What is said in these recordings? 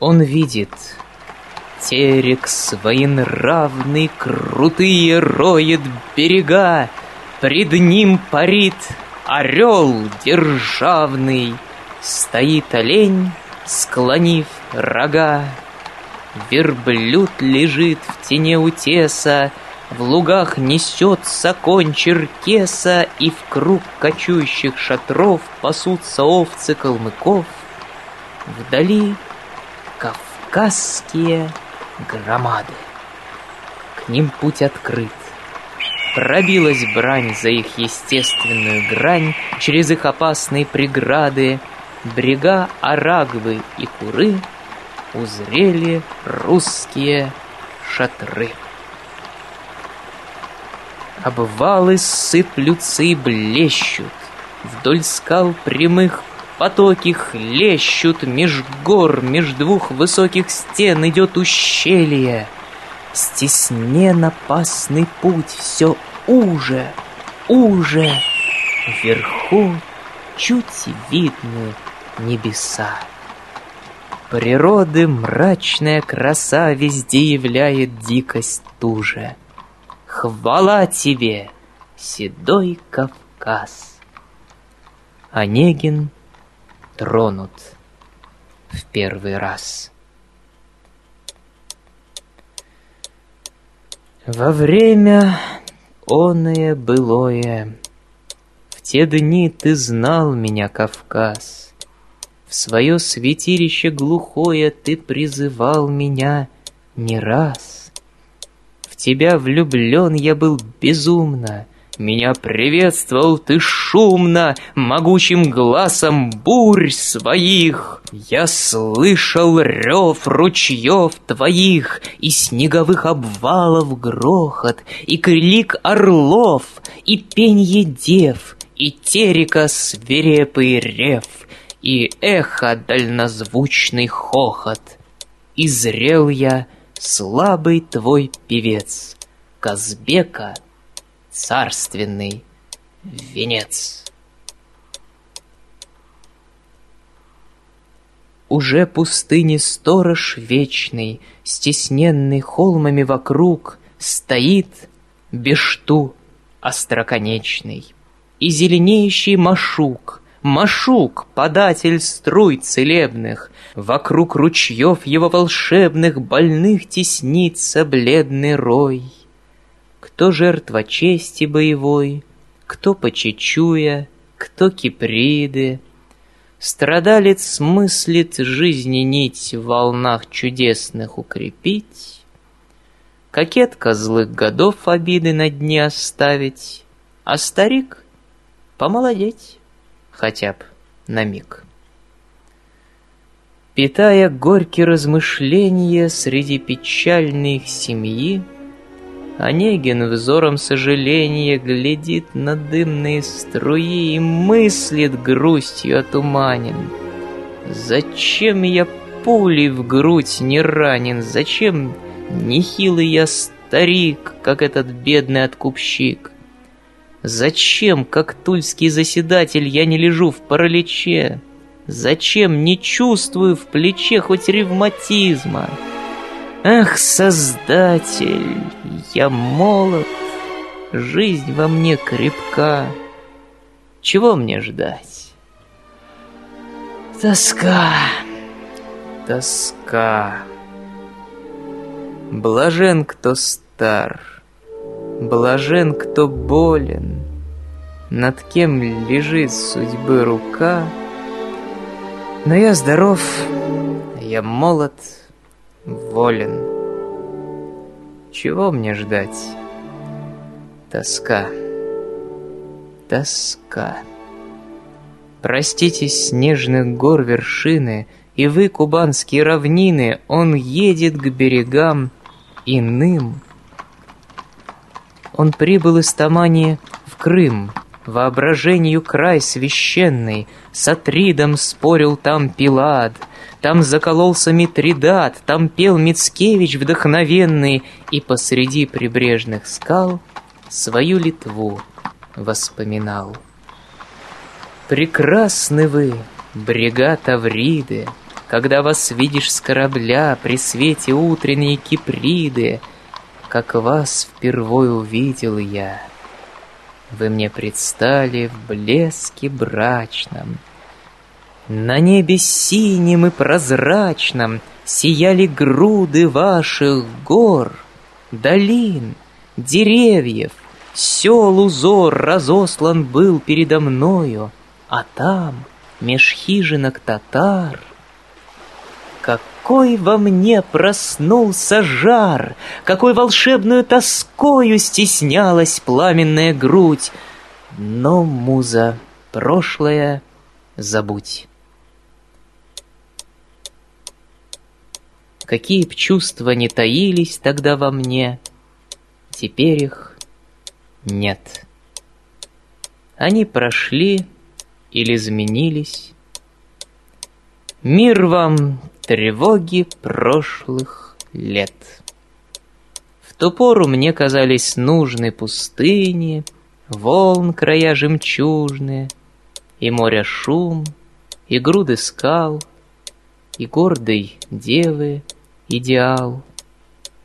Он видит, терек своенравный, крутые роет берега, Пред ним парит орел державный, Стоит олень, склонив рога. Верблюд лежит в тени утеса, В лугах несется конь черкеса, И в круг кочующих шатров Пасутся овцы калмыков. Вдали кавказские громады. К ним путь открыт. Пробилась брань за их естественную грань Через их опасные преграды. Брега Арагвы и Куры Узрели русские шатры. Обвалы сыплются и блещут, Вдоль скал прямых Потоки хлещут меж гор, меж двух высоких стен идет ущелье. Стеснен опасный путь, все уже, уже. Вверху чуть видны небеса. Природы мрачная краса везде являет дикость туже. Хвала тебе, седой Кавказ! Онегин тронут в первый раз. Во время оное былое, В те дни ты знал меня, Кавказ. В свое святилище глухое Ты призывал меня не раз. В тебя влюблен я был безумно — меня приветствовал ты шумно, Могучим глазом бурь своих. Я слышал рев ручьев твоих, И снеговых обвалов грохот, И крик орлов, и пенье дев, И терека свирепый рев, И эхо дальнозвучный хохот. И зрел я слабый твой певец, Казбека — царственный венец. Уже пустыни сторож вечный, Стесненный холмами вокруг, Стоит бешту остроконечный. И зеленеющий машук, Машук, податель струй целебных, Вокруг ручьев его волшебных Больных теснится бледный рой. Кто жертва чести боевой, Кто почечуя, кто киприды. Страдалец смыслит жизни нить В волнах чудесных укрепить, Кокетка злых годов обиды на дне оставить, А старик помолодеть хотя б на миг. Питая горькие размышления Среди печальной их семьи, Онегин взором сожаления глядит на дымные струи и мыслит грустью отуманен. Зачем я пулей в грудь не ранен? Зачем нехилый я старик, как этот бедный откупщик? Зачем, как тульский заседатель, я не лежу в параличе? Зачем не чувствую в плече хоть ревматизма? Ах, Создатель, я молод, жизнь во мне крепка. Чего мне ждать? Тоска, тоска. Блажен, кто стар, блажен, кто болен, Над кем лежит судьбы рука. Но я здоров, я молод, волен. Чего мне ждать? Тоска, тоска. Простите снежных гор вершины, И вы, кубанские равнины, Он едет к берегам иным. Он прибыл из Тамани в Крым, Воображению край священный, С Атридом спорил там Пилад — там закололся Митридат, там пел Мицкевич вдохновенный, И посреди прибрежных скал свою Литву воспоминал. Прекрасны вы, брега Тавриды, Когда вас видишь с корабля При свете утренней киприды, Как вас впервой увидел я, Вы мне предстали в блеске брачном. На небе синим и прозрачном Сияли груды ваших гор, Долин, деревьев, сел узор Разослан был передо мною, А там, меж хижинок татар, какой во мне проснулся жар, Какой волшебную тоскою стеснялась пламенная грудь. Но, муза, прошлое забудь. Какие б чувства не таились тогда во мне, Теперь их нет. Они прошли или изменились. Мир вам тревоги прошлых лет. В ту пору мне казались нужны пустыни, Волн края жемчужные, И моря шум, и груды скал, И гордой девы идеал,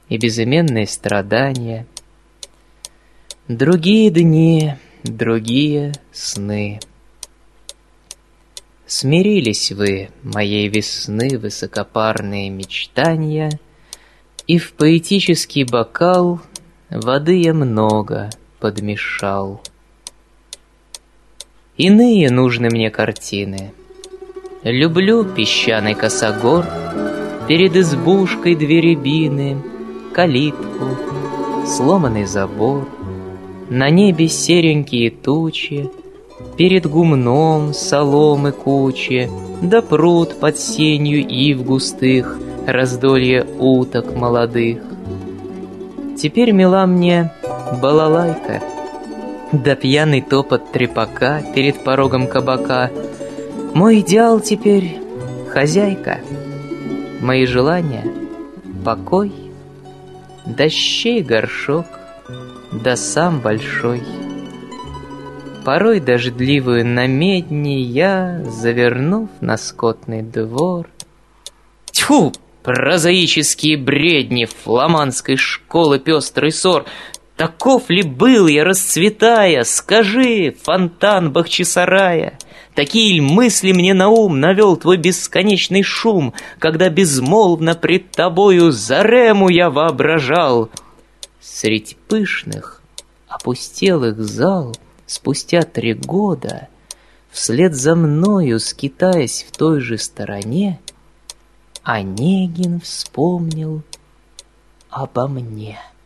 И безыменные страдания. Другие дни, другие сны — Смирились вы, моей весны, высокопарные мечтания, И в поэтический бокал воды я много подмешал. Иные нужны мне картины. Люблю песчаный косогор, Перед избушкой две рябины, Калитку, сломанный забор, На небе серенькие тучи — Перед гумном соломы кучи, Да пруд под сенью ив густых, Раздолье уток молодых. Теперь мила мне балалайка, Да пьяный топот трепака Перед порогом кабака. Мой идеал теперь хозяйка, Мои желания — покой, Дощей горшок, да сам большой — Порой дождливую на медне я, Завернув на скотный двор. Тьфу! Прозаические бредни фламандской школы пестрый ссор. Таков ли был я, расцветая, Скажи, фонтан Бахчисарая, Такие ли мысли мне на ум навел твой бесконечный шум, Когда безмолвно пред тобою Зарему я воображал? Средь пышных, опустелых зал спустя три года, вслед за мною, скитаясь в той же стороне, Онегин вспомнил обо мне.